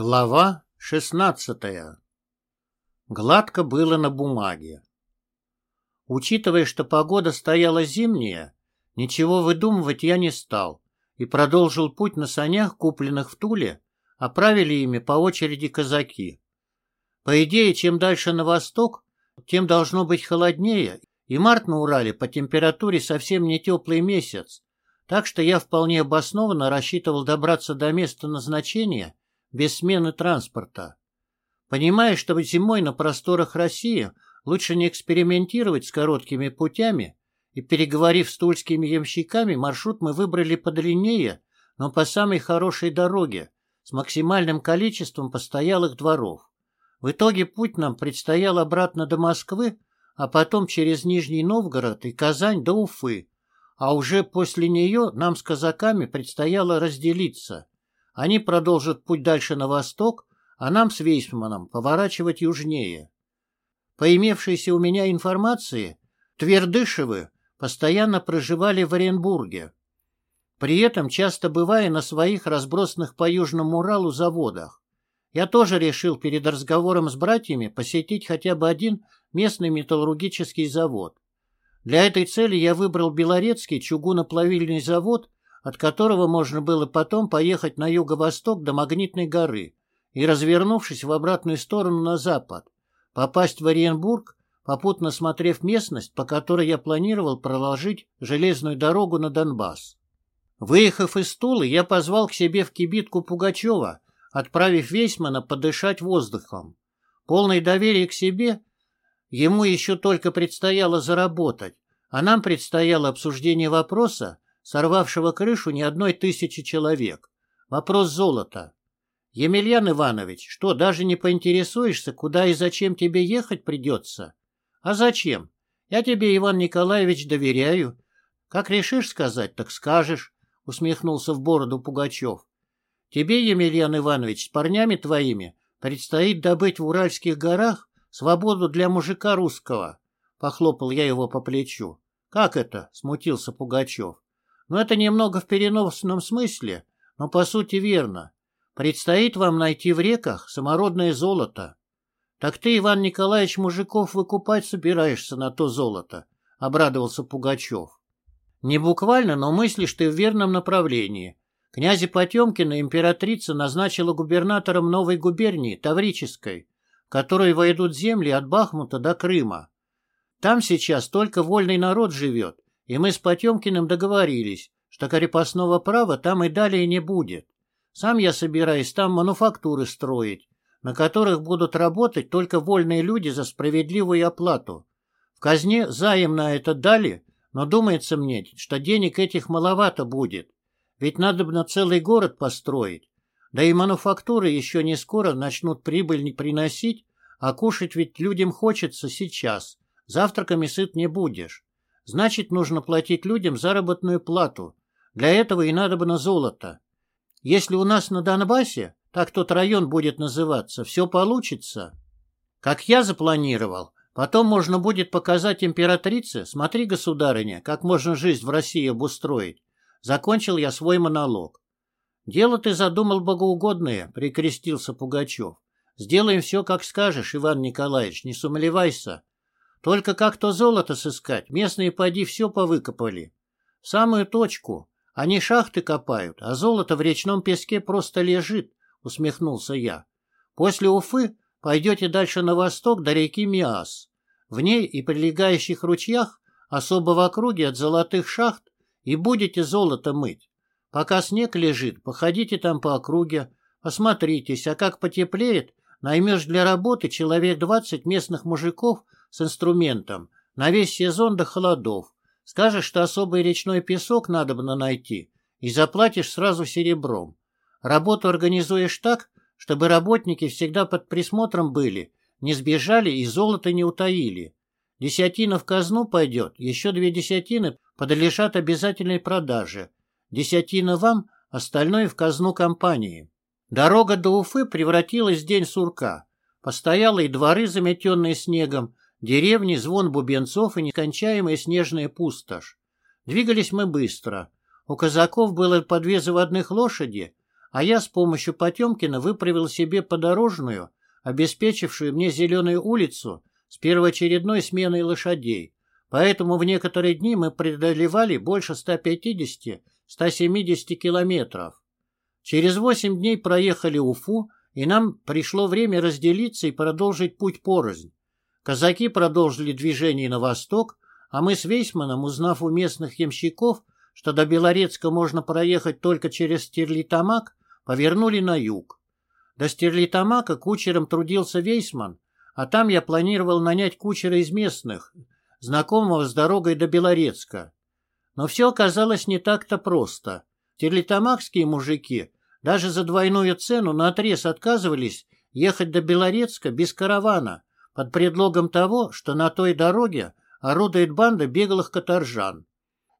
Глава шестнадцатая. Гладко было на бумаге. Учитывая, что погода стояла зимняя, ничего выдумывать я не стал и продолжил путь на санях, купленных в Туле, а правили ими по очереди казаки. По идее, чем дальше на восток, тем должно быть холоднее, и март на Урале по температуре совсем не теплый месяц, так что я вполне обоснованно рассчитывал добраться до места назначения без смены транспорта. Понимая, что зимой на просторах России лучше не экспериментировать с короткими путями, и переговорив с тульскими ямщиками, маршрут мы выбрали подлиннее, но по самой хорошей дороге, с максимальным количеством постоялых дворов. В итоге путь нам предстоял обратно до Москвы, а потом через Нижний Новгород и Казань до Уфы, а уже после нее нам с казаками предстояло разделиться. Они продолжат путь дальше на восток, а нам с Вейсманом поворачивать южнее. По имевшейся у меня информации, Твердышевы постоянно проживали в Оренбурге, при этом часто бывая на своих разбросанных по Южному Уралу заводах. Я тоже решил перед разговором с братьями посетить хотя бы один местный металлургический завод. Для этой цели я выбрал Белорецкий чугуноплавильный завод от которого можно было потом поехать на юго-восток до Магнитной горы и, развернувшись в обратную сторону на запад, попасть в Оренбург, попутно смотрев местность, по которой я планировал проложить железную дорогу на Донбасс. Выехав из Тулы, я позвал к себе в кибитку Пугачева, отправив Вейсмана подышать воздухом. Полное доверие к себе ему еще только предстояло заработать, а нам предстояло обсуждение вопроса, сорвавшего крышу не одной тысячи человек. Вопрос золота. Емельян Иванович, что, даже не поинтересуешься, куда и зачем тебе ехать придется? А зачем? Я тебе, Иван Николаевич, доверяю. Как решишь сказать, так скажешь, усмехнулся в бороду Пугачев. Тебе, Емельян Иванович, с парнями твоими предстоит добыть в Уральских горах свободу для мужика русского. Похлопал я его по плечу. Как это? Смутился Пугачев. Но это немного в переносном смысле, но по сути верно. Предстоит вам найти в реках самородное золото. Так ты, Иван Николаевич, мужиков выкупать собираешься на то золото, — обрадовался Пугачев. Не буквально, но мыслишь ты в верном направлении. Князя Потемкина императрица назначила губернатором новой губернии, Таврической, в которой войдут земли от Бахмута до Крыма. Там сейчас только вольный народ живет, и мы с Потемкиным договорились, что крепостного права там и далее не будет. Сам я собираюсь там мануфактуры строить, на которых будут работать только вольные люди за справедливую оплату. В казне заем на это дали, но думается мне, что денег этих маловато будет. Ведь надо бы на целый город построить. Да и мануфактуры еще не скоро начнут прибыль не приносить, а кушать ведь людям хочется сейчас. Завтраками сыт не будешь. Значит, нужно платить людям заработную плату. Для этого и надо бы на золото. Если у нас на Донбассе, так тот район будет называться, все получится. Как я запланировал, потом можно будет показать императрице, смотри, государыня, как можно жизнь в России обустроить. Закончил я свой монолог. Дело ты задумал богоугодное, прикрестился Пугачев. Сделаем все, как скажешь, Иван Николаевич, не сумлевайся. Только как то золото сыскать, местные поди все повыкопали. Самую точку. Они шахты копают, а золото в речном песке просто лежит, усмехнулся я. После Уфы пойдете дальше на восток до реки Миас. В ней и прилегающих ручьях, особо в округе от золотых шахт, и будете золото мыть. Пока снег лежит, походите там по округе, осмотритесь, а как потеплеет, наймешь для работы человек двадцать местных мужиков с инструментом на весь сезон до холодов. Скажешь, что особый речной песок надо бы найти, и заплатишь сразу серебром. Работу организуешь так, чтобы работники всегда под присмотром были, не сбежали и золото не утаили. Десятина в казну пойдет, еще две десятины подлежат обязательной продаже. Десятина вам, остальное в казну компании. Дорога до Уфы превратилась в день сурка. Постоялые дворы, заметенные снегом, Деревни, звон бубенцов и нескончаемая снежная пустошь. Двигались мы быстро. У казаков было по две заводных лошади, а я с помощью Потемкина выправил себе подорожную, обеспечившую мне зеленую улицу с первоочередной сменой лошадей. Поэтому в некоторые дни мы преодолевали больше 150-170 километров. Через восемь дней проехали Уфу, и нам пришло время разделиться и продолжить путь порознь. Казаки продолжили движение на восток, а мы с Вейсманом, узнав у местных ямщиков, что до Белорецка можно проехать только через Стерлитамак, повернули на юг. До Стерлитамака кучером трудился Вейсман, а там я планировал нанять кучера из местных, знакомого с дорогой до Белорецка. Но все оказалось не так-то просто. Стерлитамакские мужики даже за двойную цену наотрез отказывались ехать до Белорецка без каравана, под предлогом того, что на той дороге орудует банда беглых каторжан.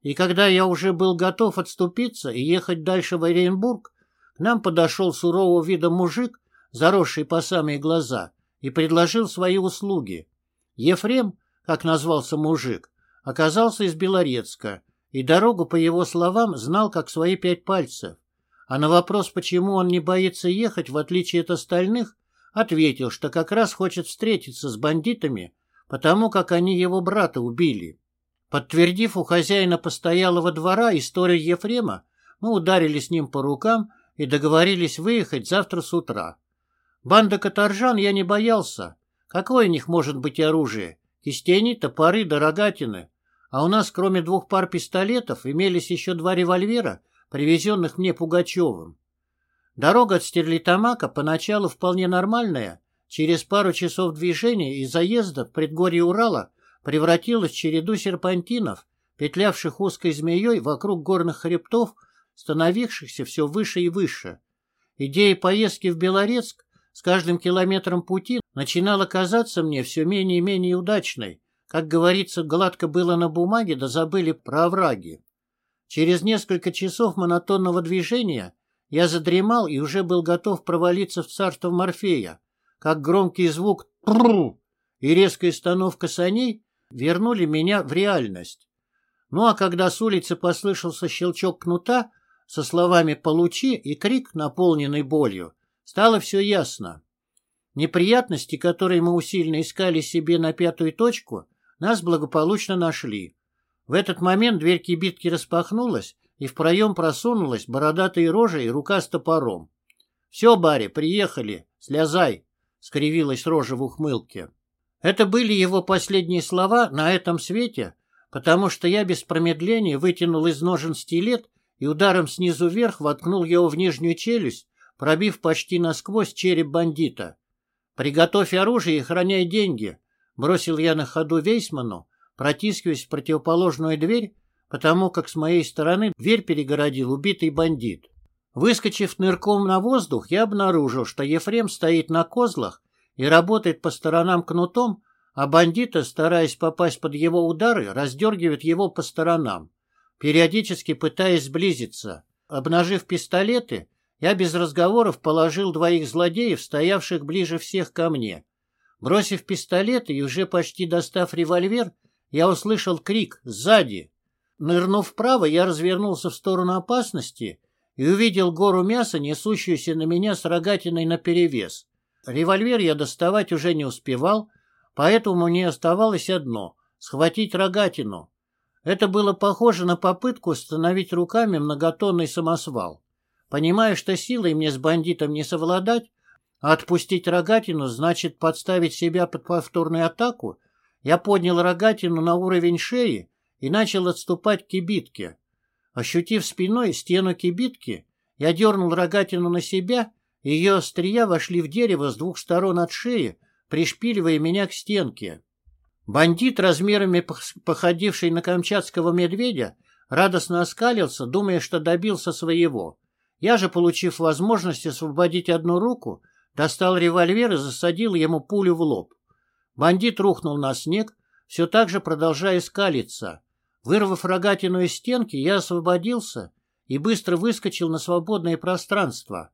И когда я уже был готов отступиться и ехать дальше в Оренбург, к нам подошел сурового вида мужик, заросший по самые глаза, и предложил свои услуги. Ефрем, как назвался мужик, оказался из Белорецка, и дорогу, по его словам, знал как свои пять пальцев. А на вопрос, почему он не боится ехать, в отличие от остальных, ответил, что как раз хочет встретиться с бандитами, потому как они его брата убили. Подтвердив у хозяина постоялого двора историю Ефрема, мы ударили с ним по рукам и договорились выехать завтра с утра. Банда каторжан я не боялся. Какое у них может быть оружие? Кистени, топоры да рогатины. А у нас, кроме двух пар пистолетов, имелись еще два револьвера, привезенных мне Пугачевым. Дорога от Стерлитамака поначалу вполне нормальная, через пару часов движения и заезда в предгорье Урала превратилась в череду серпантинов, петлявших узкой змеей вокруг горных хребтов, становившихся все выше и выше. Идея поездки в Белорецк с каждым километром пути начинала казаться мне все менее и менее удачной. Как говорится, гладко было на бумаге, да забыли про овраги. Через несколько часов монотонного движения я задремал и уже был готов провалиться в царство Морфея, как громкий звук «трррр» и резкая остановка саней вернули меня в реальность. Ну а когда с улицы послышался щелчок кнута со словами «получи» и крик, наполненный болью, стало все ясно. Неприятности, которые мы усиленно искали себе на пятую точку, нас благополучно нашли. В этот момент дверь кибитки распахнулась, и в проем просунулась бородатая рожа и рука с топором. — Все, Барри, приехали, слезай, — скривилась рожа в ухмылке. Это были его последние слова на этом свете, потому что я без промедления вытянул из ножен стилет и ударом снизу вверх воткнул его в нижнюю челюсть, пробив почти насквозь череп бандита. «Приготовь оружие и храняй деньги», — бросил я на ходу Вейсману, протискиваясь в противоположную дверь, потому как с моей стороны дверь перегородил убитый бандит. Выскочив нырком на воздух, я обнаружил, что Ефрем стоит на козлах и работает по сторонам кнутом, а бандиты, стараясь попасть под его удары, раздергивают его по сторонам, периодически пытаясь сблизиться. Обнажив пистолеты, я без разговоров положил двоих злодеев, стоявших ближе всех ко мне. Бросив пистолеты и уже почти достав револьвер, я услышал крик «Сзади!». Нырнув вправо, я развернулся в сторону опасности и увидел гору мяса, несущуюся на меня с рогатиной наперевес. Револьвер я доставать уже не успевал, поэтому мне оставалось одно — схватить рогатину. Это было похоже на попытку установить руками многотонный самосвал. Понимая, что силой мне с бандитом не совладать, а отпустить рогатину значит подставить себя под повторную атаку, я поднял рогатину на уровень шеи и начал отступать к кибитке. Ощутив спиной стену кибитки, я дернул рогатину на себя, и ее острия вошли в дерево с двух сторон от шеи, пришпиливая меня к стенке. Бандит, размерами походивший на камчатского медведя, радостно оскалился, думая, что добился своего. Я же, получив возможность освободить одну руку, достал револьвер и засадил ему пулю в лоб. Бандит рухнул на снег, все так же продолжая скалиться. Вырвав рогатину из стенки, я освободился и быстро выскочил на свободное пространство.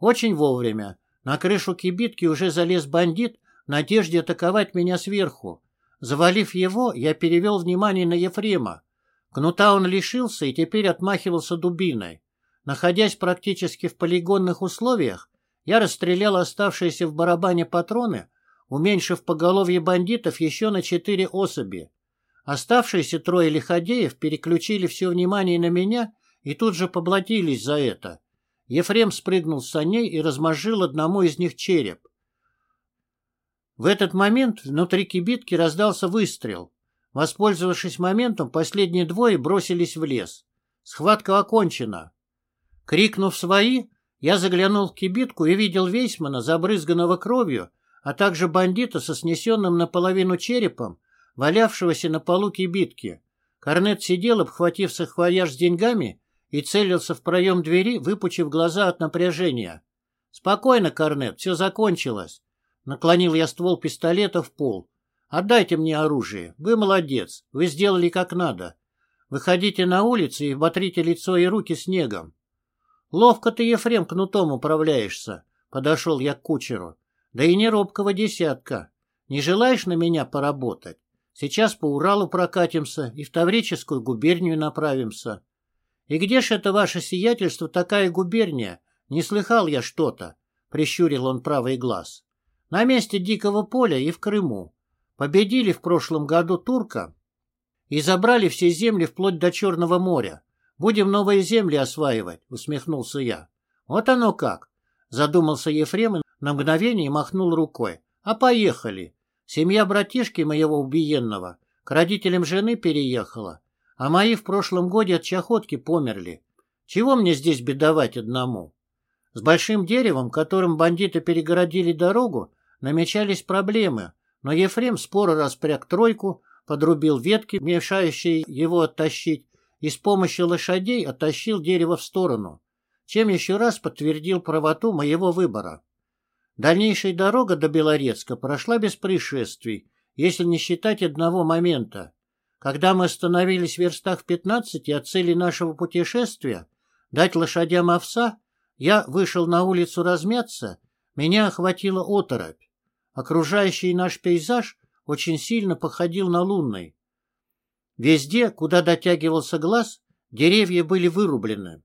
Очень вовремя. На крышу кибитки уже залез бандит в надежде атаковать меня сверху. Завалив его, я перевел внимание на Ефрема. Кнута он лишился и теперь отмахивался дубиной. Находясь практически в полигонных условиях, я расстрелял оставшиеся в барабане патроны, уменьшив поголовье бандитов еще на четыре особи. Оставшиеся трое лиходеев переключили все внимание на меня и тут же поблатились за это. Ефрем спрыгнул с саней и размозжил одному из них череп. В этот момент внутри кибитки раздался выстрел. Воспользовавшись моментом, последние двое бросились в лес. Схватка окончена. Крикнув «Свои!», я заглянул в кибитку и видел Вейсмана, забрызганного кровью, а также бандита со снесенным наполовину черепом, валявшегося на полу кибитки. Корнет сидел, обхватив сахвояж с деньгами, и целился в проем двери, выпучив глаза от напряжения. «Спокойно, Корнет, все закончилось». Наклонил я ствол пистолета в пол. «Отдайте мне оружие. Вы молодец. Вы сделали как надо. Выходите на улицу и оботрите лицо и руки снегом. Ловко ты, Ефрем, кнутом управляешься, — подошел я к кучеру. Да и не робкого десятка. Не желаешь на меня поработать? Сейчас по Уралу прокатимся и в Таврическую губернию направимся. И где ж это ваше сиятельство такая губерния? Не слыхал я что-то, — прищурил он правый глаз. На месте Дикого поля и в Крыму. Победили в прошлом году турка и забрали все земли вплоть до Черного моря. Будем новые земли осваивать, усмехнулся я. Вот оно как. Задумался Ефрем и на мгновение махнул рукой. А поехали. Семья братишки моего убиенного к родителям жены переехала, а мои в прошлом годе от чахотки померли. Чего мне здесь бедовать одному? С большим деревом, которым бандиты перегородили дорогу, намечались проблемы, но Ефрем споро распряг тройку, подрубил ветки, мешающие его оттащить, и с помощью лошадей оттащил дерево в сторону, чем еще раз подтвердил правоту моего выбора. Дальнейшая дорога до Белорецка прошла без происшествий, если не считать одного момента. Когда мы остановились в верстах в пятнадцати от цели нашего путешествия, дать лошадям овса, я вышел на улицу размяться, меня охватила оторопь. Окружающий наш пейзаж очень сильно походил на лунный. Везде, куда дотягивался глаз, деревья были вырублены.